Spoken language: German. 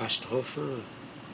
paar Strophen